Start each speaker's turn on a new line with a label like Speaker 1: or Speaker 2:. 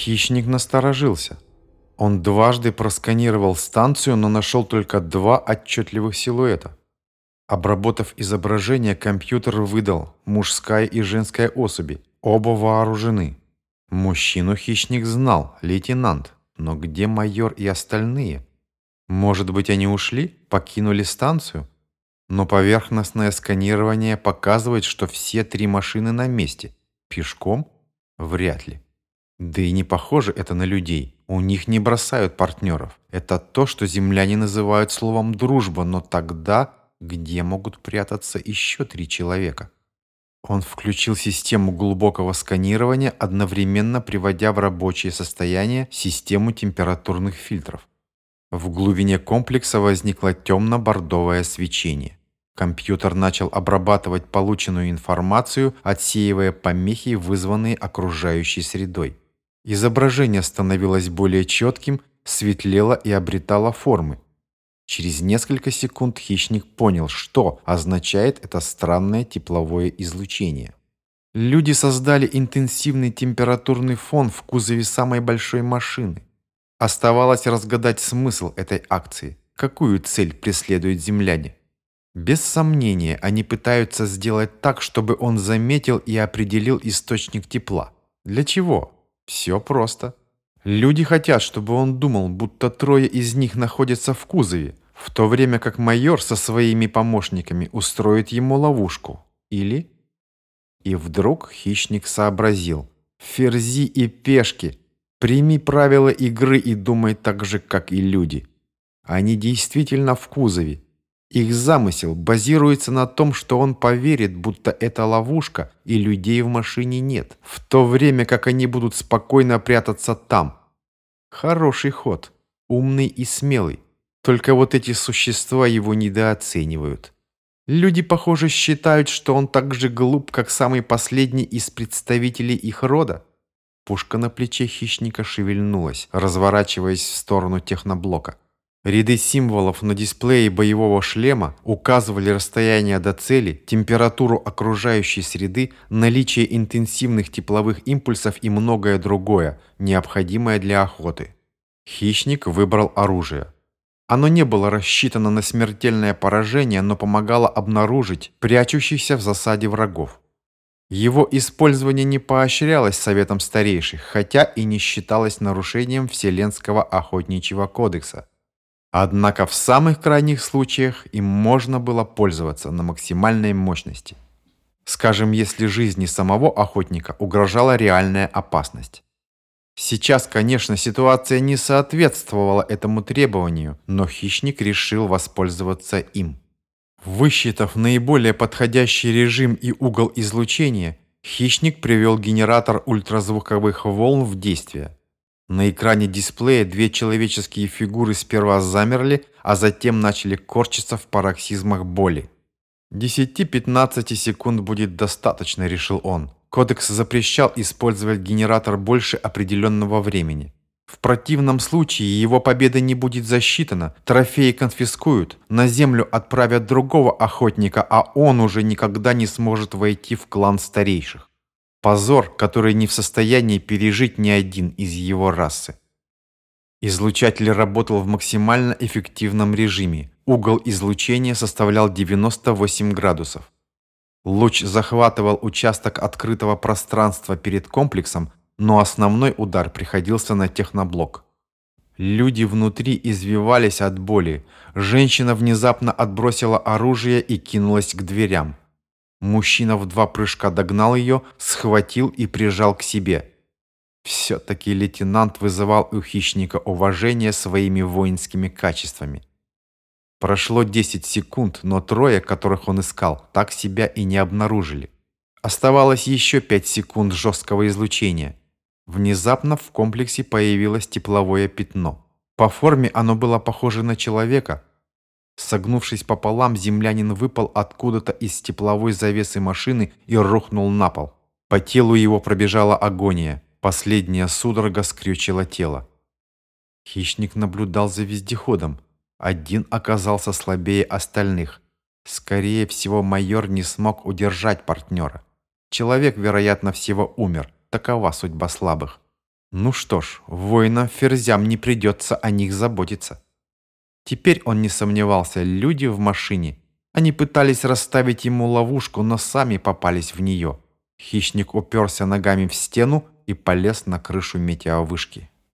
Speaker 1: Хищник насторожился. Он дважды просканировал станцию, но нашел только два отчетливых силуэта. Обработав изображение, компьютер выдал мужская и женская особи, оба вооружены. Мужчину хищник знал, лейтенант, но где майор и остальные? Может быть, они ушли, покинули станцию? Но поверхностное сканирование показывает, что все три машины на месте. Пешком? Вряд ли. Да и не похоже это на людей. У них не бросают партнеров. Это то, что земляне называют словом «дружба», но тогда где могут прятаться еще три человека? Он включил систему глубокого сканирования, одновременно приводя в рабочее состояние систему температурных фильтров. В глубине комплекса возникло темно-бордовое свечение. Компьютер начал обрабатывать полученную информацию, отсеивая помехи, вызванные окружающей средой. Изображение становилось более четким, светлело и обретало формы. Через несколько секунд хищник понял, что означает это странное тепловое излучение. Люди создали интенсивный температурный фон в кузове самой большой машины. Оставалось разгадать смысл этой акции, какую цель преследуют земляне. Без сомнения, они пытаются сделать так, чтобы он заметил и определил источник тепла. Для чего? Все просто. Люди хотят, чтобы он думал, будто трое из них находятся в кузове, в то время как майор со своими помощниками устроит ему ловушку. Или... И вдруг хищник сообразил. Ферзи и пешки. Прими правила игры и думай так же, как и люди. Они действительно в кузове. Их замысел базируется на том, что он поверит, будто это ловушка и людей в машине нет, в то время как они будут спокойно прятаться там. Хороший ход, умный и смелый. Только вот эти существа его недооценивают. Люди, похоже, считают, что он так же глуп, как самый последний из представителей их рода. Пушка на плече хищника шевельнулась, разворачиваясь в сторону техноблока. Ряды символов на дисплее боевого шлема указывали расстояние до цели, температуру окружающей среды, наличие интенсивных тепловых импульсов и многое другое, необходимое для охоты. Хищник выбрал оружие. Оно не было рассчитано на смертельное поражение, но помогало обнаружить прячущихся в засаде врагов. Его использование не поощрялось Советом Старейших, хотя и не считалось нарушением Вселенского Охотничьего Кодекса. Однако в самых крайних случаях им можно было пользоваться на максимальной мощности. Скажем, если жизни самого охотника угрожала реальная опасность. Сейчас, конечно, ситуация не соответствовала этому требованию, но хищник решил воспользоваться им. Высчитав наиболее подходящий режим и угол излучения, хищник привел генератор ультразвуковых волн в действие. На экране дисплея две человеческие фигуры сперва замерли, а затем начали корчиться в пароксизмах боли. 10-15 секунд будет достаточно, решил он. Кодекс запрещал использовать генератор больше определенного времени. В противном случае его победа не будет засчитана, трофеи конфискуют, на землю отправят другого охотника, а он уже никогда не сможет войти в клан старейших. Позор, который не в состоянии пережить ни один из его расы. Излучатель работал в максимально эффективном режиме. Угол излучения составлял 98 градусов. Луч захватывал участок открытого пространства перед комплексом, но основной удар приходился на техноблок. Люди внутри извивались от боли. Женщина внезапно отбросила оружие и кинулась к дверям. Мужчина в два прыжка догнал ее, схватил и прижал к себе. Все-таки лейтенант вызывал у хищника уважение своими воинскими качествами. Прошло 10 секунд, но трое, которых он искал, так себя и не обнаружили. Оставалось еще 5 секунд жесткого излучения. Внезапно в комплексе появилось тепловое пятно. По форме оно было похоже на человека. Согнувшись пополам, землянин выпал откуда-то из тепловой завесы машины и рухнул на пол. По телу его пробежала агония. Последняя судорога скрючила тело. Хищник наблюдал за вездеходом. Один оказался слабее остальных. Скорее всего, майор не смог удержать партнера. Человек, вероятно, всего умер. Такова судьба слабых. Ну что ж, воинам-ферзям не придется о них заботиться. Теперь он не сомневался, люди в машине. Они пытались расставить ему ловушку, но сами попались в нее. Хищник уперся ногами в стену и полез на крышу метеовышки.